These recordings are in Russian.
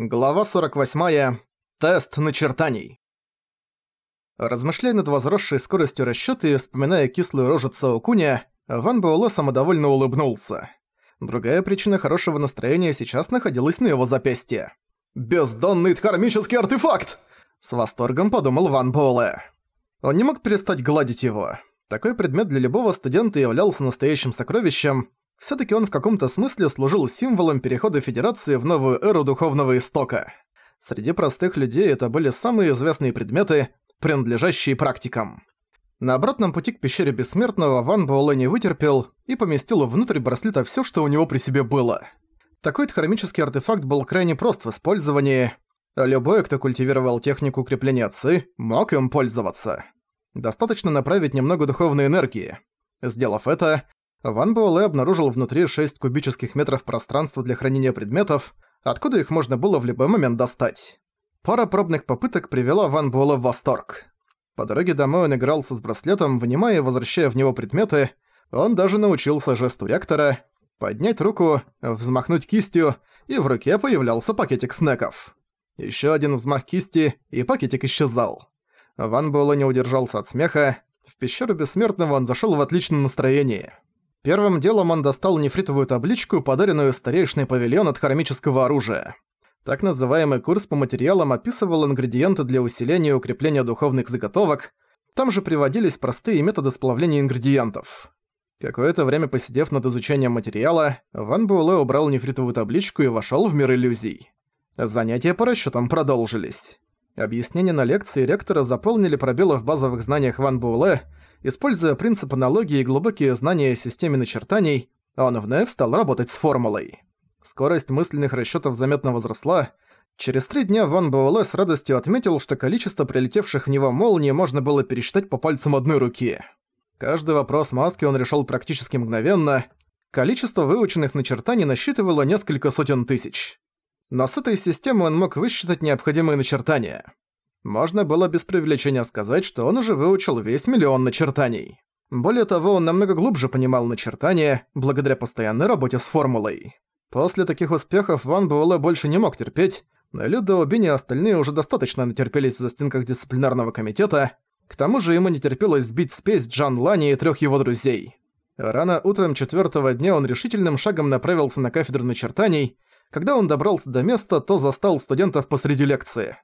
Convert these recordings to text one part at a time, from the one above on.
Глава 48. Тест начертаний. Размышляя над возросшей скоростью расчёта и вспоминая кислую рожу Цаокуня, Ван Буэлэ самодовольно улыбнулся. Другая причина хорошего настроения сейчас находилась на его запястье. «Бездонный дхармический артефакт!» С восторгом подумал Ван Буэлэ. Он не мог перестать гладить его. Такой предмет для любого студента являлся настоящим сокровищем, Всё-таки он в каком-то смысле служил символом перехода Федерации в новую эру духовного истока. Среди простых людей это были самые известные предметы, принадлежащие практикам. На обратном пути к пещере Бессмертного Ван Буэлэ не вытерпел и поместил внутрь браслета всё, что у него при себе было. Такой хромический артефакт был крайне прост в использовании. Любой, кто культивировал технику крепления ци, мог им пользоваться. Достаточно направить немного духовной энергии. Сделав это, Ван Буэлэ обнаружил внутри 6 кубических метров пространства для хранения предметов, откуда их можно было в любой момент достать. Пара пробных попыток привела Ван Буэлэ в восторг. По дороге домой он игрался с браслетом, внимая и возвращая в него предметы. Он даже научился жесту реактора поднять руку, взмахнуть кистью, и в руке появлялся пакетик снеков. Ещё один взмах кисти, и пакетик исчезал. Ван Буэлэ не удержался от смеха. В пещеру Бессмертного он зашёл в отличном настроении. Первым делом он достал нефритовую табличку, подаренную старейшиной павильон от хромического оружия. Так называемый курс по материалам описывал ингредиенты для усиления и укрепления духовных заготовок, там же приводились простые методы сплавления ингредиентов. Какое-то время посидев над изучением материала, Ван Буэлэ убрал нефритовую табличку и вошёл в мир иллюзий. Занятия по расчётам продолжились. Объяснения на лекции ректора заполнили пробелы в базовых знаниях Ван Буэлэ, Используя принцип аналогии и глубокие знания о системе начертаний, он вновь стал работать с формулой. Скорость мысленных расчетов заметно возросла. Через три дня Ван Буэлэ с радостью отметил, что количество прилетевших в него молний можно было пересчитать по пальцам одной руки. Каждый вопрос маски он решил практически мгновенно. Количество выученных начертаний насчитывало несколько сотен тысяч. Но с этой системой он мог высчитать необходимые начертания. Можно было без привлечения сказать, что он уже выучил весь миллион начертаний. Более того, он намного глубже понимал начертания, благодаря постоянной работе с формулой. После таких успехов Ван Буэлэ больше не мог терпеть, но Людо Бини и остальные уже достаточно натерпелись в застенках дисциплинарного комитета, к тому же ему не терпелось сбить спесь Джан Лани и трех его друзей. Рано утром четвертого дня он решительным шагом направился на кафедру начертаний, когда он добрался до места, то застал студентов посреди лекции.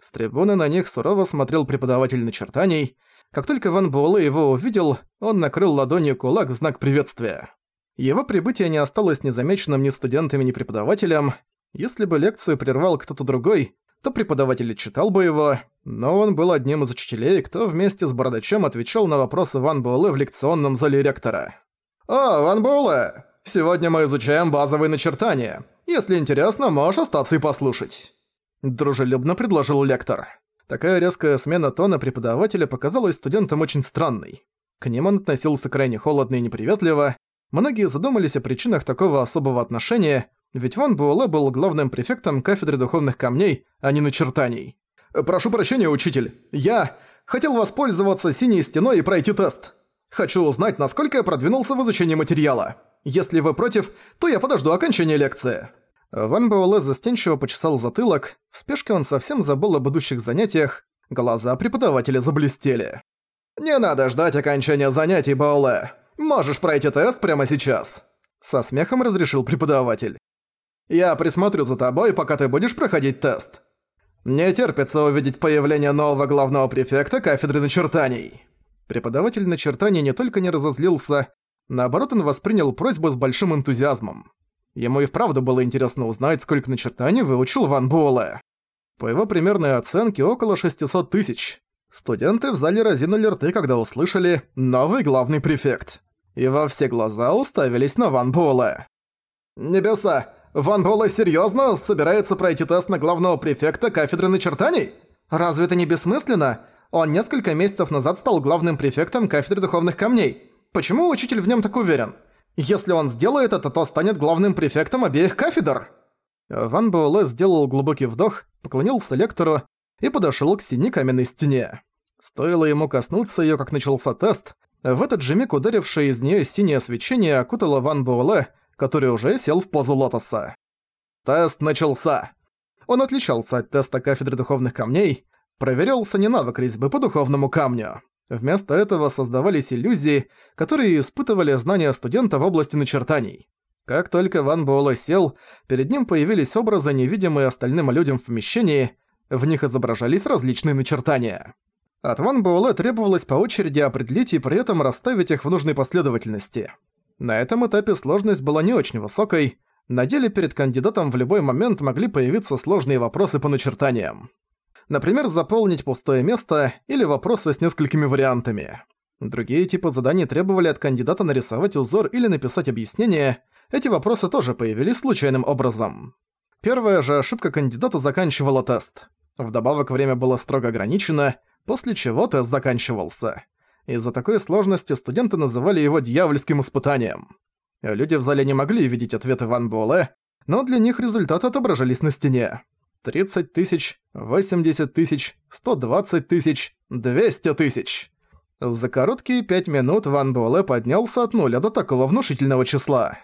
С трибуны на них сурово смотрел преподаватель начертаний. Как только Ван Буэлэ его увидел, он накрыл ладонью кулак в знак приветствия. Его прибытие не осталось незамеченным ни студентами, ни преподавателем. Если бы лекцию прервал кто-то другой, то преподаватель читал бы его, но он был одним из учителей, кто вместе с Бородачем отвечал на вопросы Ван Буэлэ в лекционном зале ректора. «О, Ван Буэлэ, сегодня мы изучаем базовые начертания. Если интересно, можешь остаться и послушать». Дружелюбно предложил лектор. Такая резкая смена тона преподавателя показалась студентам очень странной. К ним он относился крайне холодно и неприветливо. Многие задумались о причинах такого особого отношения, ведь Ван Буэлэ был главным префектом кафедры духовных камней, а не начертаний. «Прошу прощения, учитель. Я хотел воспользоваться синей стеной и пройти тест. Хочу узнать, насколько я продвинулся в изучении материала. Если вы против, то я подожду окончания лекции». Ван Буэлэ застенчиво почесал затылок, в спешке он совсем забыл об будущих занятиях, глаза преподавателя заблестели. «Не надо ждать окончания занятий, Буэлэ! Можешь пройти тест прямо сейчас!» Со смехом разрешил преподаватель. «Я присмотрю за тобой, пока ты будешь проходить тест. Не терпится увидеть появление нового главного префекта кафедры начертаний». Преподаватель начертаний не только не разозлился, наоборот он воспринял просьбу с большим энтузиазмом. Ему и вправду было интересно узнать, сколько начертаний выучил Ван Буэлэ. По его примерной оценке, около 600 тысяч. Студенты в зале разинули рты, когда услышали «Новый главный префект». И во все глаза уставились на Ван Буэлэ. «Небеса, Ван Буэлэ серьёзно собирается пройти тест на главного префекта кафедры начертаний? Разве это не бессмысленно? Он несколько месяцев назад стал главным префектом кафедры духовных камней. Почему учитель в нём так уверен?» Если он сделает это, то станет главным префектом обеих кафедр!» Ван Буэлэ сделал глубокий вдох, поклонился лектору и подошел к синей каменной стене. Стоило ему коснуться ее, как начался тест, в этот же миг ударившее из нее синее свечение окутало Ван Буэлэ, который уже сел в позу лотоса. Тест начался. Он отличался от теста кафедры духовных камней, проверялся не навык резьбы по духовному камню. Вместо этого создавались иллюзии, которые испытывали знания студента в области начертаний. Как только Ван Буэлэ сел, перед ним появились образы, невидимые остальным людям в помещении, в них изображались различные начертания. От Ван Буэлэ требовалось по очереди определить и при этом расставить их в нужной последовательности. На этом этапе сложность была не очень высокой, на деле перед кандидатом в любой момент могли появиться сложные вопросы по начертаниям. Например, заполнить пустое место или вопросы с несколькими вариантами. Другие типы заданий требовали от кандидата нарисовать узор или написать объяснение. Эти вопросы тоже появились случайным образом. Первая же ошибка кандидата заканчивала тест. Вдобавок время было строго ограничено, после чего тест заканчивался. Из-за такой сложности студенты называли его дьявольским испытанием. Люди в зале не могли видеть ответы Ван Буэлэ, но для них результаты отображались на стене. 30 тысяч, 80 тысяч, 120 тысяч, 200 тысяч. За короткие 5 минут Ван Буэлэ поднялся от нуля до такого внушительного числа.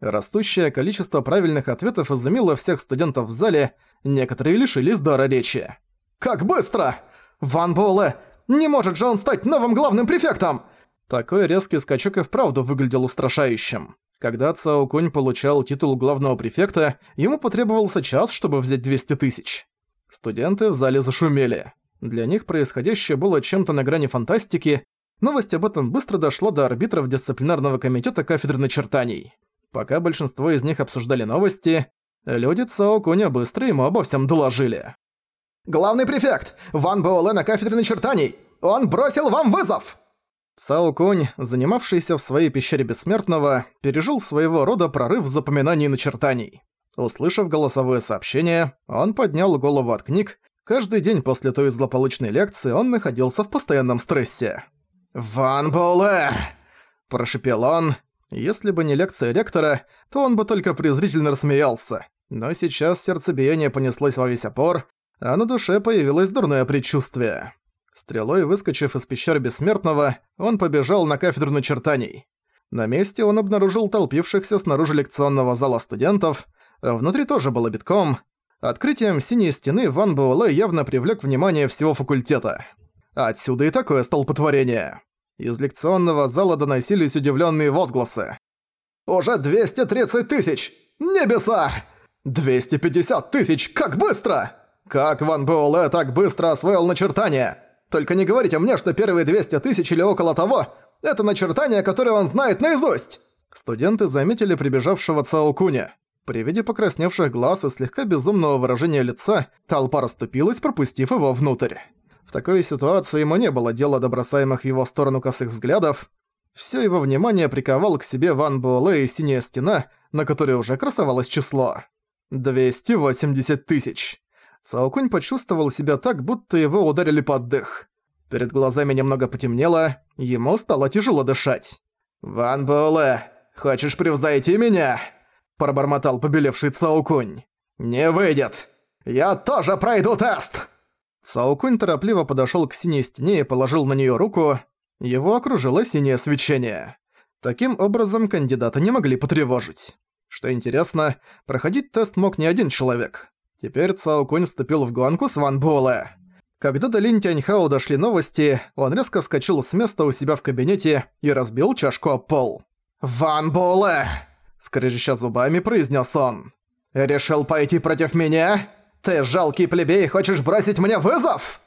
Растущее количество правильных ответов изумило всех студентов в зале, некоторые лишились дара речи. «Как быстро! Ван Буэлэ! Не может же он стать новым главным префектом!» Такой резкий скачок и вправду выглядел устрашающим. Когда Цао Кунь получал титул главного префекта, ему потребовался час, чтобы взять 200 тысяч. Студенты в зале зашумели. Для них происходящее было чем-то на грани фантастики, новость об этом быстро дошла до арбитров дисциплинарного комитета кафедры начертаний. Пока большинство из них обсуждали новости, люди Цао Куня быстро ему обо всем доложили. «Главный префект! Ван Боулэ на кафедре начертаний! Он бросил вам вызов!» Цао Кунь, занимавшийся в своей пещере Бессмертного, пережил своего рода прорыв в запоминании начертаний. Услышав голосовое сообщение, он поднял голову от книг. Каждый день после той злополучной лекции он находился в постоянном стрессе. «Ван Боулэ!» – прошепел он. Если бы не лекция ректора, то он бы только презрительно рассмеялся. Но сейчас сердцебиение понеслось во весь опор, а на душе появилось дурное предчувствие. Стрелой выскочив из пещеры Бессмертного, он побежал на кафедру начертаний. На месте он обнаружил толпившихся снаружи лекционного зала студентов, а внутри тоже было битком. Открытием «Синей стены» Ван Буэлэ явно привлек внимание всего факультета. Отсюда и такое столпотворение. Из лекционного зала доносились удивленные возгласы. «Уже 230 тысяч! Небеса! 250 тысяч! Как быстро! Как Ван Буэлэ так быстро освоил начертание!» Только не говорите мне, что первые 200 тысяч или около того – это начертание, которое он знает наизусть!» Студенты заметили прибежавшего Цао Куня. При виде покрасневших глаз и слегка безумного выражения лица, толпа расступилась, пропустив его внутрь. В такой ситуации ему не было дела до бросаемых в его сторону косых взглядов. Все его внимание приковал к себе Ван Буэлэ и Синяя Стена, на которой уже красовалось число. 280 тысяч. Цаокунь почувствовал себя так, будто его ударили под дых. Перед глазами немного потемнело, ему стало тяжело дышать. «Ван Буэлэ, хочешь превзойти меня?» – пробормотал побелевший Цаокунь. «Не выйдет! Я тоже пройду тест!» Цаокунь торопливо подошёл к синей стене и положил на неё руку. Его окружило синее свечение. Таким образом, кандидата не могли потревожить. Что интересно, проходить тест мог не один человек. Теперь Цао Конь вступил в гонку с Ван Буэлэ. Когда до Лин Тяньхао дошли новости, он резко вскочил с места у себя в кабинете и разбил чашку о пол. «Ван Буэлэ!» – скрежеща зубами произнес он. «Решил пойти против меня? Ты жалкий плебей хочешь бросить мне вызов?»